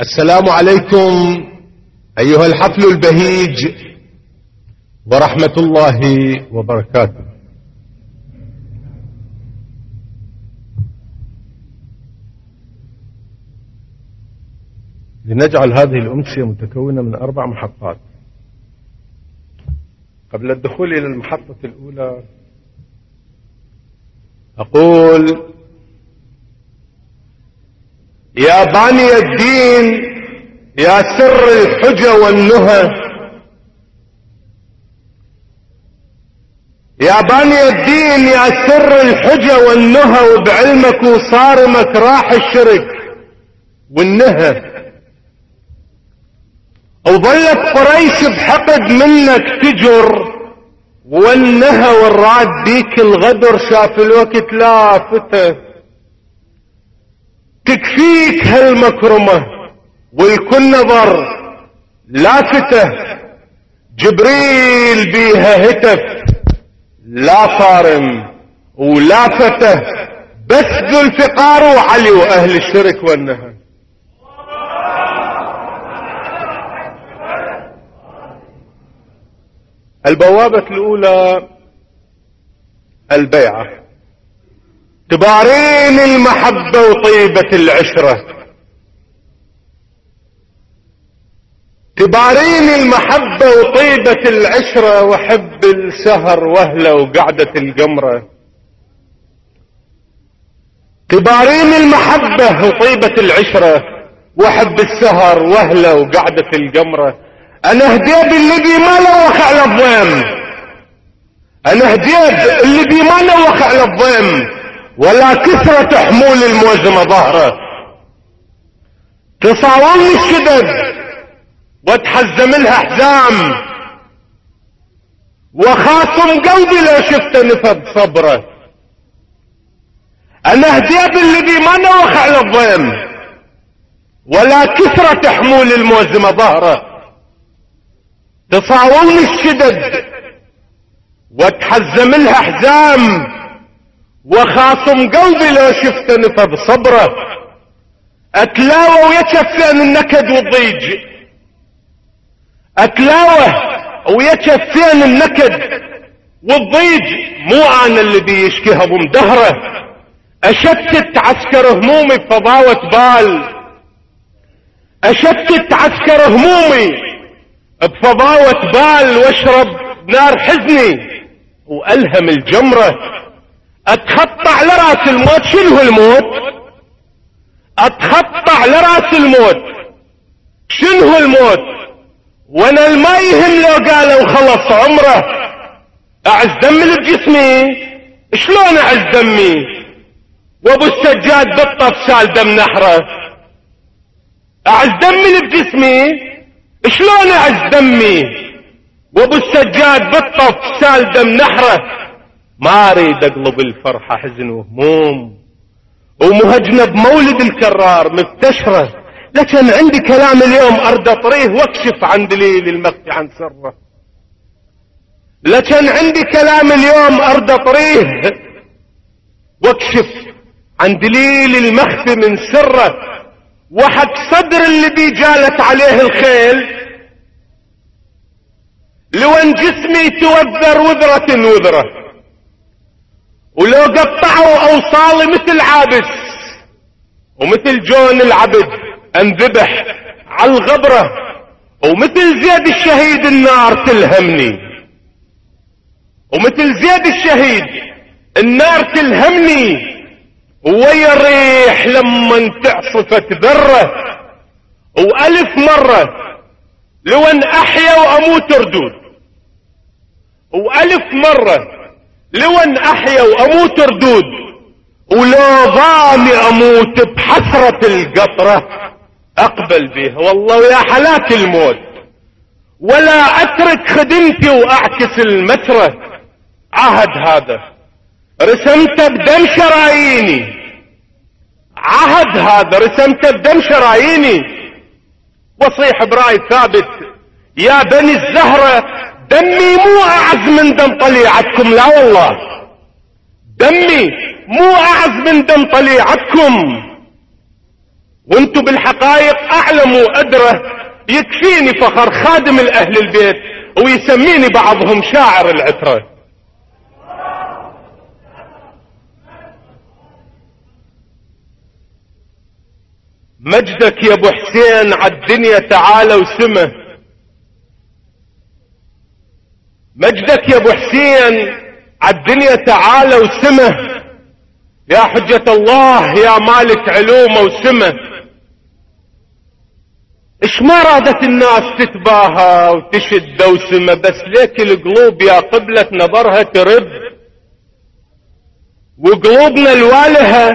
السلام عليكم أيها الحفل البهيج ورحمة الله وبركاته. لنجعل هذه الأمسية متكونة من أربع محطات. قبل الدخول إلى المحطة الأولى أقول يا باني الدين يا سر الحجة والنهى. يا باني الدين يا سر الحجة والنهى وبعلمك وصارمك راح الشرك والنهى. وظلت قريش بحقد منك تجر والنهى والراد ديك الغدر شاف الوقت لافته تكفيك هالمكرمة والكل نظر لافته جبريل بيها هتف لا صارم ولا فته بس ذو الفقار وعلي وأهل الشرك والنهى البوابة الأولى البيعة. تبارين المحبة وطيبة العشرة. تبارين المحبة وطيبة العشرة وحب السهر وهلة وقعدة القمرة. تبارين المحبة وطيبة العشرة وحب السهر وهلة وقعدة القمرة. أنا هديب اللي ما لوخ على الضيم أنا هديب اللي ما لوخ على الضيم ولا كثرة حمول الموزمة ظهره تصاومني الشدد وتحزم لها حزام وخاصم قلبي لو شفت نفذ صبره. أنا هديب اللي ما نوخ على الضيم ولا كثرة حمول الموزمة ظهره تصاومني الشدد وتحزم لها حزام وخاصم قلبي لو شفت نفذ صبره. اتلاوى ويتشفين النكد والضيج. اتلاوى ويتشفين النكد والضيج. مو أنا اللي بيشكيها ضم دهره. أشتت عسكر همومي بفضاوة بال. أشتت عسكر همومي بفضاوة بال واشرب نار حزني. وألهم الجمرة. أتخطع لرأس الموت. شنو الموت؟ أتخطع لرأس الموت. شنو الموت؟ وأنا الما يهم لو قالوا خلص عمره. أعز دم اللي بجسمي شلون أعز دمي؟ وأبو السجاد بالطف سال دم نحره. أعز دم اللي بجسمي شلون أعز دمي؟ وأبو السجاد بالطف سال دم نحره. ما أريد أقلب الفرحة حزن وهموم. ومهجنة بمولد الكرار مبتشرة لكن عندي كلام اليوم أرد أطريه وأكشف عن دليل المخفي عن سره. لكن عندي كلام اليوم أرد أطريه وأكشف عن دليل المخفي من سره. وحق صدر اللي بيجالت عليه الخيل. لون جسمي توذر وذرة وذرة. ولو قطعوا أوصالي مثل عابس ومثل جون العبد انذبح على الغبرة ومثل زيد الشهيد النار تلهمني. ومثل زيد الشهيد النار تلهمني. ويا الريح لما تعصفت ذرة وألف مرة لو أن أحيا وأموت ردود وألف مرة لو ان أحيا وأموت ردود ولو ضامي أموت بحسرة القطرة. أقبل بها والله يا حلاك الموت. ولا أترك خدمتي وأعكس المترة. عهد هذا. رسمته بدم شراييني. عهد هذا. رسمته بدم شراييني. وصيح برأي ثابت. يا بني الزهرة دمي مو أعز من دم طليعتكم لا والله. دمي مو أعز من دم طليعتكم. وأنتم بالحقائق أعلم وأدرى يكفيني فخر خادم الأهل البيت ويسميني بعضهم شاعر العترة. مجدك يا أبو حسين عالدنيا تعالى وسمه. مجدك يا أبو حسين عالدنيا تعالى وسمه. يا حجة الله يا مالك علومه وسمه. إيش ما رادت الناس تتباهى وتشد دوسمة بس ليك القلوب يا قبلة نظرها ترد. وقلوبنا الوالهة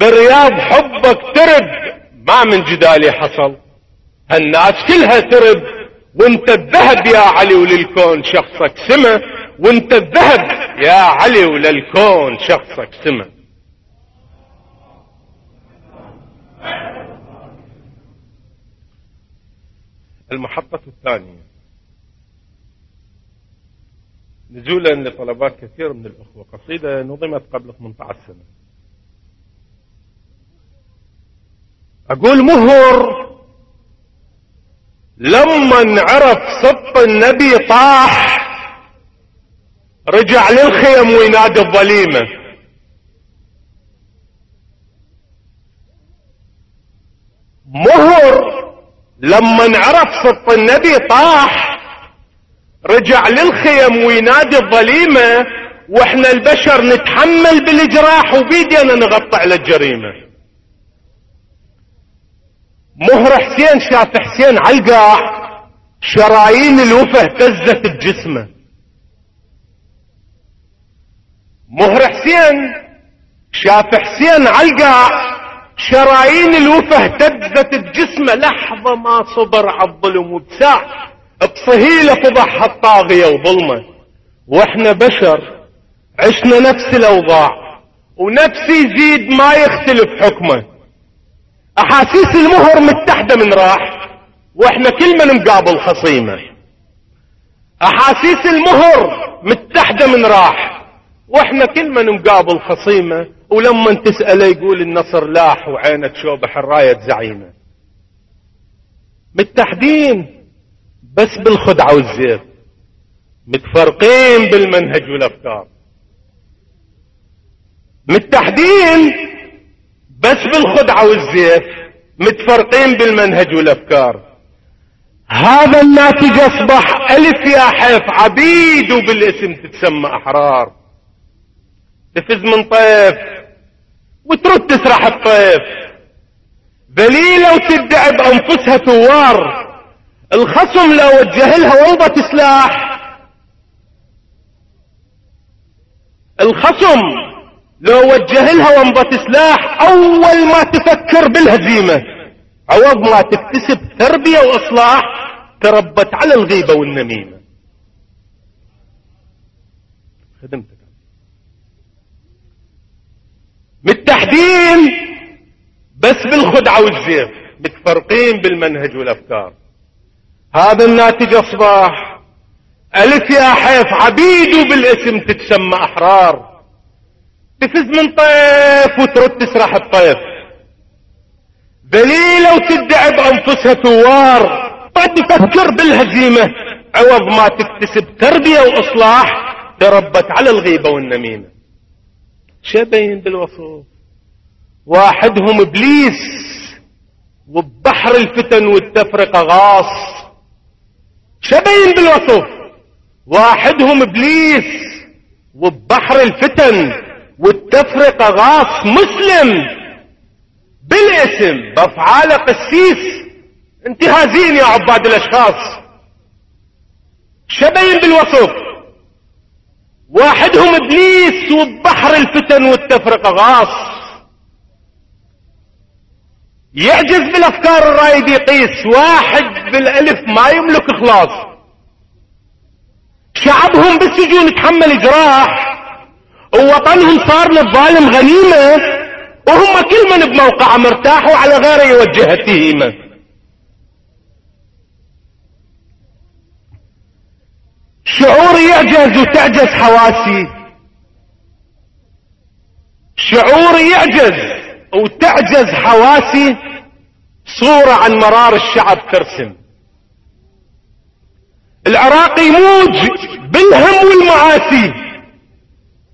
برياض حبك ترد. ما من جدالي حصل هالناس كلها ترد. وانت الذهب يا علي وللكون شخصك سمة. وانت الذهب يا علي وللكون شخصك سمة. المحطة الثانية. نزولا لطلبات كثير من الأخوة. قصيدة نظمت قبل 18 سنة. أقول مهر لما عرف سط النبي طاح رجع للخيم وينادي الظليمة. مهر لما انعرف صدق النبي طاح رجع للخيم وينادي الظليمة وإحنا البشر نتحمل بالجراح وبيدينا نغطي على الجريمة. مهر حسين شاف حسين علقاع شرايين الوفة اهتزت بجسمه. مهر حسين شاف حسين علقاع شرايين الوفة اهتزت بجسمه. لحظة ما صبر على الظلم وبساع بصهيلة فضح الطاغية وظلمه. وإحنا بشر عشنا نفس الأوضاع ونفس يزيد ما يختلف حكمه. أحاسيس المهر متحدة من راح وإحنا كل من مقابل خصيمة. أحاسيس المهر متحدة من راح وإحنا كل من مقابل خصيمة. ولما تسأله يقول النصر لاح وعينك شوبح الراية زعيمة. متحدين بس بالخدعة والزيف متفرقين بالمنهج والأفكار. متحدين بس بالخدعة والزيف متفرقين بالمنهج والأفكار. هذا الناتج أصبح ألف يا حيف عبيد وبالاسم تتسمى أحرار. تفز من طيف وترد تسرح الطيف. ذليلة وتدعي بأنفسها ثوار. الخصم لو وجه لها ومضة سلاح الخصم لو وجه لها ومضة سلاح أول ما تفكر بالهزيمة. عوض ما تكتسب تربية وإصلاح تربت على الغيبة والنميمة. خدمتك. متحدين بس بالخدعة والزيف متفرقين بالمنهج والأفكار. هذا الناتج أصبح ألف يا حيف عبيد بالاسم تتسمى أحرار. تفز من طيف وترد تسرح الطيف. ذليلة وتدعي بأنفسها ثوار تفكر بالهزيمة. عوض ما تكتسب تربية وإصلاح تربت على الغيبة والنميمة. شبين بالوصف واحدهم إبليس وبحر الفتن والتفرقة غاص. شبين بالوصف واحدهم إبليس وبحر الفتن والتفرقة غاص مسلم بالاسم بأفعال قسيس. انتهازين يا عباد الأشخاص. شبين بالوصف. واحدهم إبليس وبحر الفتن والتفرقة غاص. يعجز بالأفكار الرايد يقيس واحد بالألف ما يملك إخلاص. شعبهم بالسجون يتحمل جراح. ووطنهم صار للظالم غنيمة وهم كل من بموقع مرتاح وعلى غيره يوجه التهيمه شعور يعجز وتعجز حواسي. شعور يعجز وتعجز حواسي. صورة عن مرار الشعب ترسم. العراق يموج بالهم والمعاسي.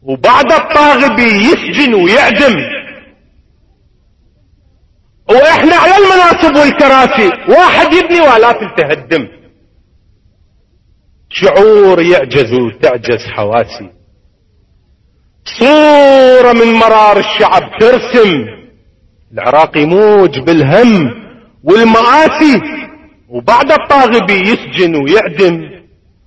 وبعد الطاغبي يسجن ويعدم. وإحنا على المناصب والكراسي. واحد يبني والاف تهدم. شعور يعجز وتعجز حواسي. صورة من مرار الشعب ترسم. العراق يموج بالهم والمآسي. وبعد الطاغبي يسجن ويعدم.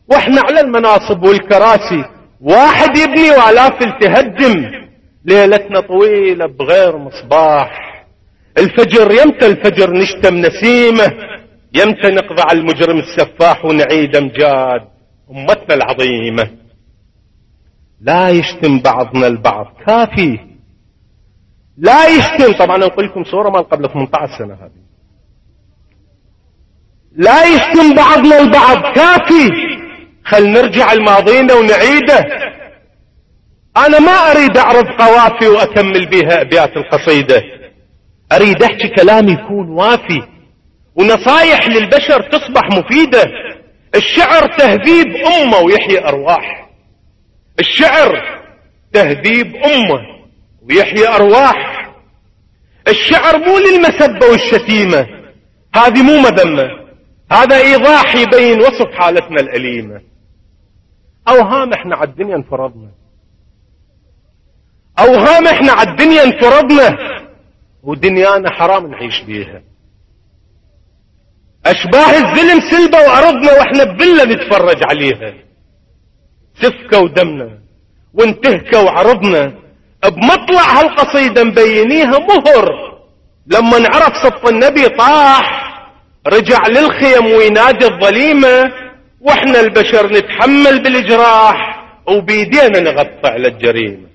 وإحنا على المناصب والكراسي. واحد يبني والاف تهدم ليلتنا طويلة بغير مصباح. الفجر يمتى الفجر نشتم نسيمة. يمتى نقضى على المجرم السفاح ونعيد أمجاد. أمتنا العظيمة. لا يشتم بعضنا البعض. كافي. لا يشتم. طبعا أقول لكم صورة مال قبل 18 سنة هذه. لا يشتم بعضنا البعض. كافي. خل نرجع لماضينا ونعيده. أنا ما أريد أعرض قوافي وأكمل بها أبيات القصيدة. أريد أحكي كلام يكون وافي. ونصايح للبشر تصبح مفيدة. الشعر تهذيب أمة ويحيي أرواح. الشعر تهذيب أمة ويحيي أرواح. الشعر مو للمسبة والشتيمة. هذه مو مذمة. هذا ايضاح يبين وصف حالتنا اوهام إحنا على الدنيا انفرضنا. اوهام إحنا على الدنيا انفرضنا. ودنيانا حرام نعيش بيها. أشباه الزلم سلبة وارضنا وإحنا بفلة نتفرج عليها. سفكة ودمنا. وانتهكة وعرضنا. بمطلع هالقصيدة مبينيها مهر. لما نعرف صف النبي طاح رجع للخيم وينادي الظليمة وإحنا البشر نتحمل بالجراح وبيدينا نغطى على الجريمة.